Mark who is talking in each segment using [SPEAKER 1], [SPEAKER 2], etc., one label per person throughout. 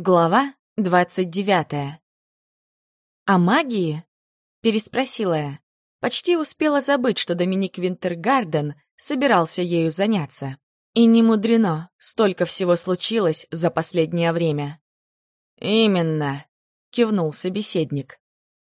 [SPEAKER 1] Глава двадцать девятая. «О магии?» — переспросила я. Почти успела забыть, что Доминик Винтергарден собирался ею заняться. И не мудрено, столько всего случилось за последнее время. «Именно», — кивнул собеседник.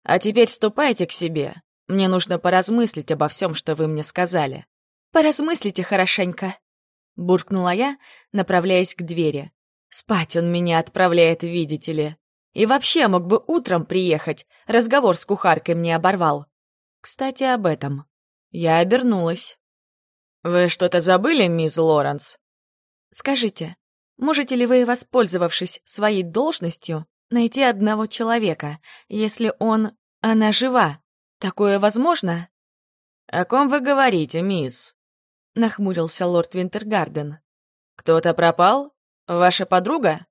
[SPEAKER 1] «А теперь ступайте к себе. Мне нужно поразмыслить обо всем, что вы мне сказали». «Поразмыслите хорошенько», — буркнула я, направляясь к двери. Спать он меня отправляет, видите ли. И вообще мог бы утром приехать, разговор с кухаркой мне оборвал. Кстати, об этом. Я обернулась. «Вы что-то забыли, мисс Лоренс?» «Скажите, можете ли вы, воспользовавшись своей должностью, найти одного человека, если он... она жива? Такое возможно?» «О ком вы говорите, мисс?» — нахмурился лорд Винтергарден. «Кто-то пропал? Ваша подруга?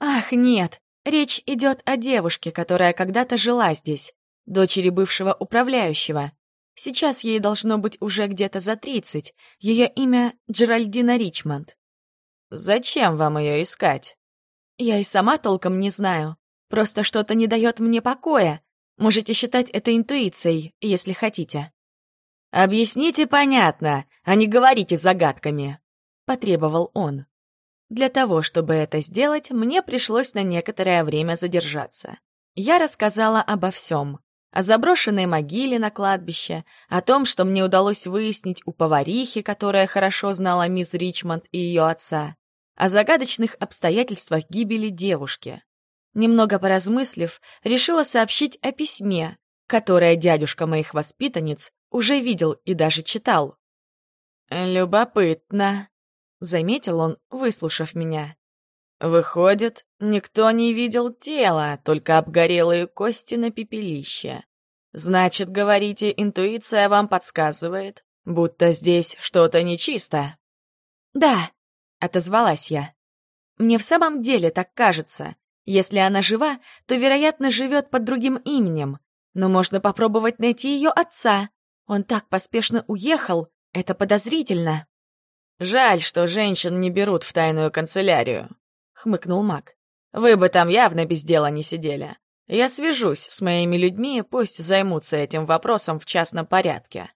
[SPEAKER 1] Ах, нет. Речь идет о девушке, которая когда-то жила здесь, дочери бывшего управляющего. Сейчас ей должно быть уже где-то за тридцать. Ее имя Джеральдина Ричмонд. Зачем вам ее искать? Я и сама толком не знаю. Просто что-то не дает мне покоя. Можете считать это интуицией, если хотите. «Объясните понятно, а не говорите загадками», — потребовал он. Для того, чтобы это сделать, мне пришлось на некоторое время задержаться. Я рассказала обо всем. О заброшенной могиле на кладбище, о том, что мне удалось выяснить у поварихи, которая хорошо знала мисс Ричмонд и ее отца, о загадочных обстоятельствах гибели девушки. Немного поразмыслив, решила сообщить о письме, которое дядюшка моих воспитанниц уже видел и даже читал. «Любопытно», — заметил он, выслушав меня. «Выходит, никто не видел тела, только обгорелые кости на пепелище. Значит, говорите, интуиция вам подсказывает, будто здесь что-то нечисто?» «Да», — отозвалась я. «Мне в самом деле так кажется. Если она жива, то, вероятно, живет под другим именем. Но можно попробовать найти ее отца. Он так поспешно уехал, это подозрительно». «Жаль, что женщин не берут в тайную канцелярию», — хмыкнул маг. «Вы бы там явно без дела не сидели. Я свяжусь с моими людьми, пусть займутся этим вопросом в частном порядке».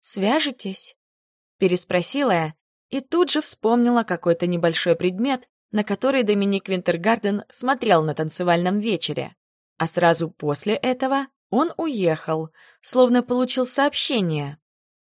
[SPEAKER 1] «Свяжетесь?» — переспросила я и тут же вспомнила какой-то небольшой предмет, на который Доминик Винтергарден смотрел на танцевальном вечере. А сразу после этого он уехал, словно получил сообщение.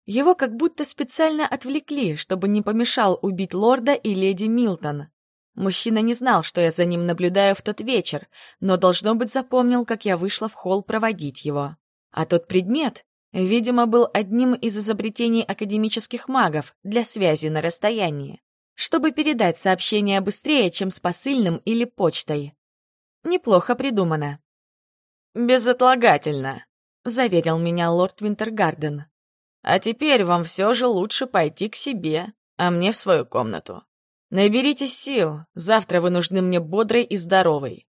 [SPEAKER 1] Его как будто специально отвлекли, чтобы не помешал убить лорда и леди Милтон. Мужчина не знал, что я за ним наблюдаю в тот вечер, но, должно быть, запомнил, как я вышла в холл проводить его. А тот предмет, видимо, был одним из изобретений академических магов для связи на расстоянии, чтобы передать сообщение быстрее, чем с посыльным или почтой. Неплохо придумано. «Безотлагательно», — заверил меня лорд Винтергарден. А теперь вам все же лучше пойти к себе, а мне в свою комнату. Наберитесь сил, завтра вы нужны мне бодрой и здоровой.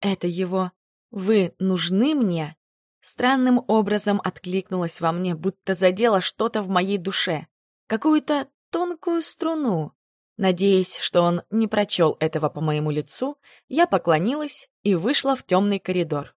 [SPEAKER 1] Это его «вы нужны мне» странным образом откликнулось во мне, будто задело что-то в моей душе, какую-то тонкую струну. Надеясь, что он не прочел этого по моему лицу, я поклонилась и вышла в темный коридор.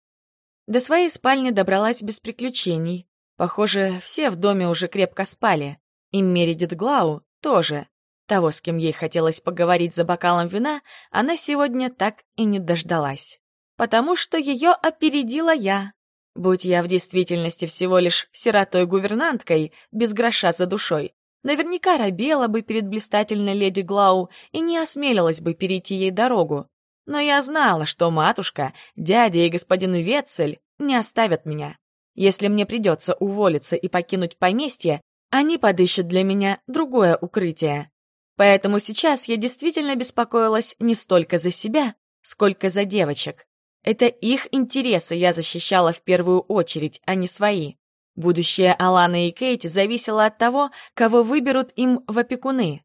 [SPEAKER 1] До своей спальни добралась без приключений, Похоже, все в доме уже крепко спали. И Мередит Глау тоже. Того, с кем ей хотелось поговорить за бокалом вина, она сегодня так и не дождалась. Потому что ее опередила я. Будь я в действительности всего лишь сиротой-гувернанткой, без гроша за душой, наверняка робела бы перед блистательной леди Глау и не осмелилась бы перейти ей дорогу. Но я знала, что матушка, дядя и господин Ветцель не оставят меня. Если мне придется уволиться и покинуть поместье, они подыщут для меня другое укрытие. Поэтому сейчас я действительно беспокоилась не столько за себя, сколько за девочек. Это их интересы я защищала в первую очередь, а не свои. Будущее Аланы и Кейти зависело от того, кого выберут им в опекуны.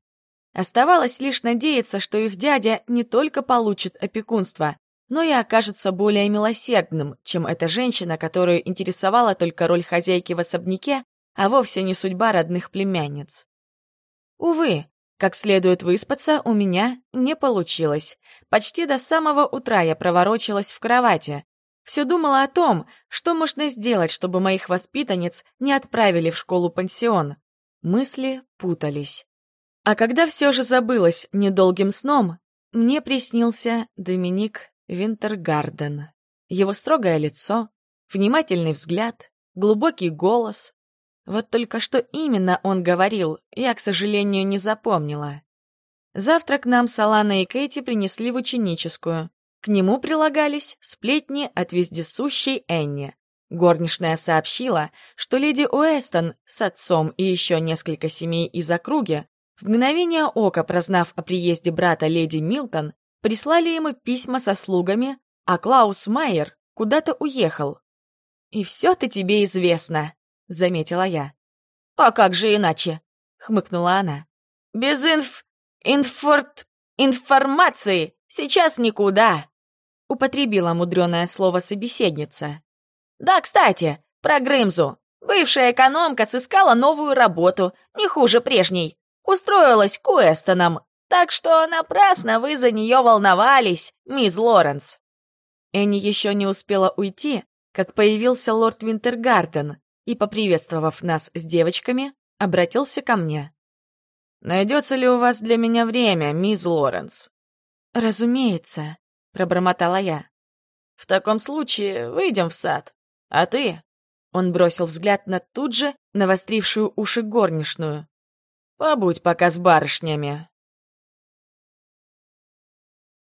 [SPEAKER 1] Оставалось лишь надеяться, что их дядя не только получит опекунство, но и окажется более милосердным, чем эта женщина, которую интересовала только роль хозяйки в особняке, а вовсе не судьба родных племянниц. Увы, Как следует выспаться у меня не получилось. Почти до самого утра я проворочилась в кровати. Все думала о том, что можно сделать, чтобы моих воспитанниц не отправили в школу-пансион. Мысли путались. А когда все же забылось недолгим сном, мне приснился Доминик Винтергарден. Его строгое лицо, внимательный взгляд, глубокий голос, вот только что именно он говорил, я, к сожалению, не запомнила. Завтрак нам с Аланой и Кэти принесли в ученическую. К нему прилагались сплетни от вездесущей Энни. Горничная сообщила, что леди Уэстон с отцом и еще несколько семей из округи, в мгновение ока прознав о приезде брата леди Милтон, прислали ему письма со слугами, а Клаус Майер куда-то уехал. «И все-то тебе известно», — заметила я. «А как же иначе?» — хмыкнула она. «Без инф... инфорт... информации сейчас никуда!» — употребила мудреное слово собеседница. «Да, кстати, про Грымзу. Бывшая экономка сыскала новую работу, не хуже прежней. Устроилась к Уэстоном, так что напрасно вы за нее волновались, мисс Лоренс». Энни еще не успела уйти, как появился лорд Винтергарден, и, поприветствовав нас с девочками, обратился ко мне. «Найдется ли у вас для меня время, мисс Лоренс?» «Разумеется», — пробормотала я. «В таком случае выйдем в сад. А ты?» Он бросил взгляд на тут же навострившую уши горничную. «Побудь пока с барышнями,